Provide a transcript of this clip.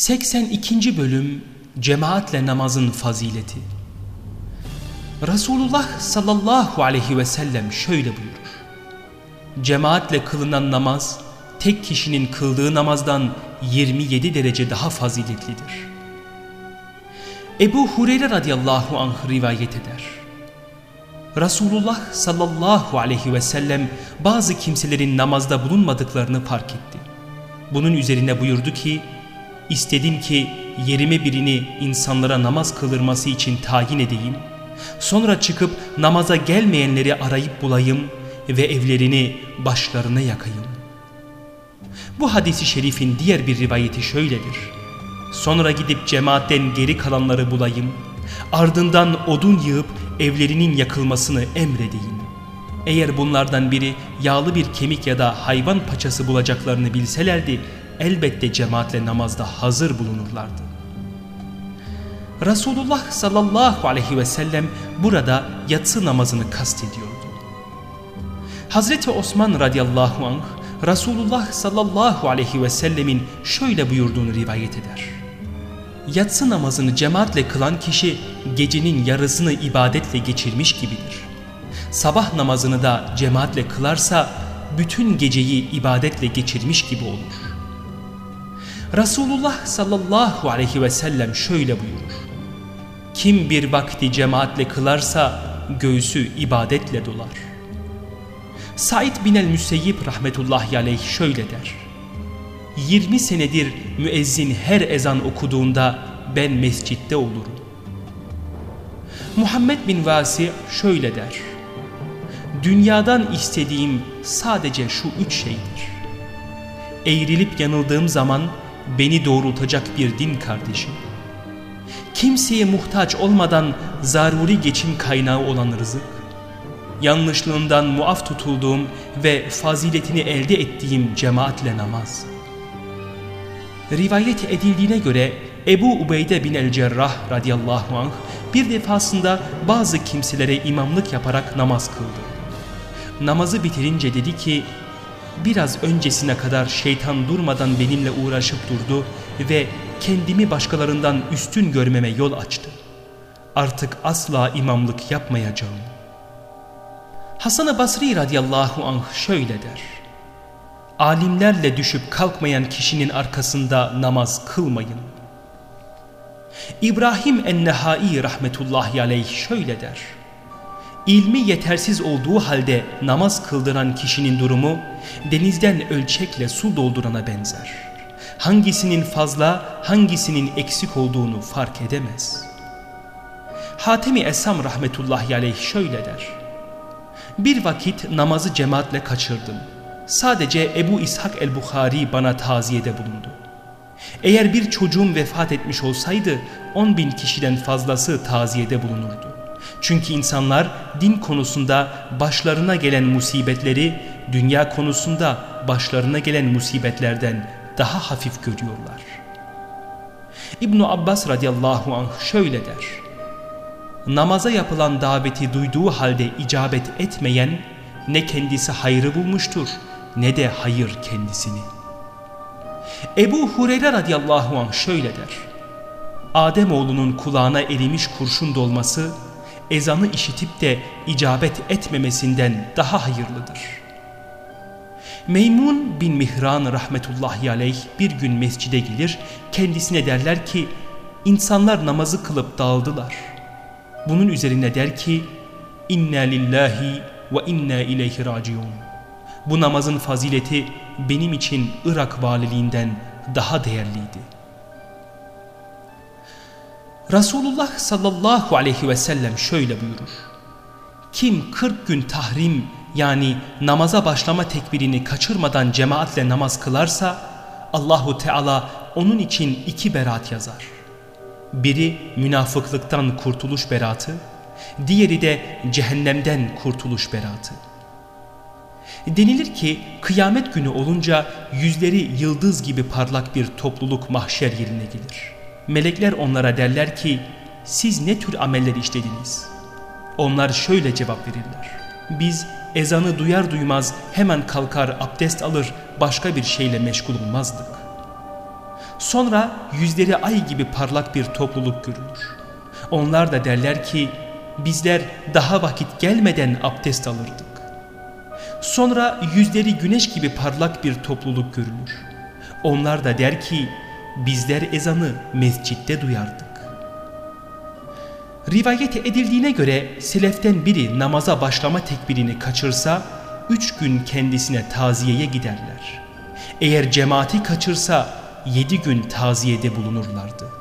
82. Bölüm Cemaatle Namazın Fazileti Resulullah sallallahu aleyhi ve sellem şöyle buyurur. Cemaatle kılınan namaz tek kişinin kıldığı namazdan 27 derece daha faziletlidir. Ebu Hureyre radıyallahu anh rivayet eder. Resulullah sallallahu aleyhi ve sellem bazı kimselerin namazda bulunmadıklarını fark etti. Bunun üzerine buyurdu ki, İstedim ki yerime birini insanlara namaz kılırması için tayin edeyim. Sonra çıkıp namaza gelmeyenleri arayıp bulayım ve evlerini başlarına yakayım. Bu hadisi şerifin diğer bir rivayeti şöyledir. Sonra gidip cemaatten geri kalanları bulayım. Ardından odun yığıp evlerinin yakılmasını emredeyim. Eğer bunlardan biri yağlı bir kemik ya da hayvan paçası bulacaklarını bilselerdi elbette cemaatle namazda hazır bulunurlardı. Resulullah sallallahu aleyhi ve sellem burada yatsı namazını kastediyordu. Hazreti Osman radıyallahu anh Resulullah sallallahu aleyhi ve sellemin şöyle buyurduğunu rivayet eder. Yatsı namazını cemaatle kılan kişi gecenin yarısını ibadetle geçirmiş gibidir. Sabah namazını da cemaatle kılarsa bütün geceyi ibadetle geçirmiş gibi olur. Resulullah sallallahu aleyhi ve sellem şöyle buyurur. Kim bir vakti cemaatle kılarsa göğsü ibadetle dolar. Said bin el-Müseyyib rahmetullahi aleyh şöyle der. 20 senedir müezzin her ezan okuduğunda ben mescitte olurum. Muhammed bin Vasi şöyle der. Dünyadan istediğim sadece şu üç şeydir. Eğrilip yanıldığım zaman beni doğrultacak bir din kardeşim. Kimseye muhtaç olmadan zaruri geçim kaynağı olan rızık, yanlışlığından muaf tutulduğum ve faziletini elde ettiğim cemaatle namaz. Rivayet edildiğine göre Ebu Ubeyde bin el-Cerrah radıyallahu anh bir defasında bazı kimselere imamlık yaparak namaz kıldı. Namazı bitirince dedi ki biraz öncesine kadar şeytan durmadan benimle uğraşıp durdu ve kendimi başkalarından üstün görmeme yol açtı. Artık asla imamlık yapmayacağım. Hasan-ı Basri radıyallahu anh şöyle der. Alimlerle düşüp kalkmayan kişinin arkasında namaz kılmayın. İbrahim en-Nehai rahmetullahi aleyh şöyle der ilmi yetersiz olduğu halde namaz kıldıran kişinin durumu denizden ölçekle su doldurana benzer. Hangisinin fazla hangisinin eksik olduğunu fark edemez. Hatemi Esam rahmetullahi aleyh şöyle der. Bir vakit namazı cemaatle kaçırdım. Sadece Ebu İshak el-Bukhari bana taziyede bulundu. Eğer bir çocuğum vefat etmiş olsaydı 10 bin kişiden fazlası taziyede bulunurdu. Çünkü insanlar din konusunda başlarına gelen musibetleri dünya konusunda başlarına gelen musibetlerden daha hafif görüyorlar. İbn Abbas radıyallahu anh şöyle der. Namaza yapılan daveti duyduğu halde icabet etmeyen ne kendisi hayrı bulmuştur ne de hayır kendisini. Ebu Hureyre radıyallahu anh şöyle der. Ademoğlunun kulağına erimiş kurşun dolması ezanı işitip de icabet etmemesinden daha hayırlıdır. Meymun bin Mihran rahmetullahi aleyh bir gün mescide gelir, kendisine derler ki, insanlar namazı kılıp dağıldılar. Bunun üzerine der ki, İnna lillahi ve inna ileyhi raciun. Bu namazın fazileti benim için Irak valiliğinden daha değerliydi.'' Resulullah sallallahu aleyhi ve sellem şöyle buyurur. Kim 40 gün tahrim yani namaza başlama tekbirini kaçırmadan cemaatle namaz kılarsa Allahu Teala onun için iki berat yazar. Biri münafıklıktan kurtuluş beratı, diğeri de cehennemden kurtuluş beratı. Denilir ki kıyamet günü olunca yüzleri yıldız gibi parlak bir topluluk mahşer yerine gelir. Melekler onlara derler ki siz ne tür ameller işlediniz? Onlar şöyle cevap verirler. Biz ezanı duyar duymaz hemen kalkar abdest alır başka bir şeyle meşgul olmazdık. Sonra yüzleri ay gibi parlak bir topluluk görülür. Onlar da derler ki bizler daha vakit gelmeden abdest alırdık. Sonra yüzleri güneş gibi parlak bir topluluk görülür. Onlar da der ki bizler ezanı mescitte duyardık. Rivayet edildiğine göre seleften biri namaza başlama tekbirini kaçırsa üç gün kendisine taziyeye giderler. Eğer cemaati kaçırsa yedi gün taziyede bulunurlardı.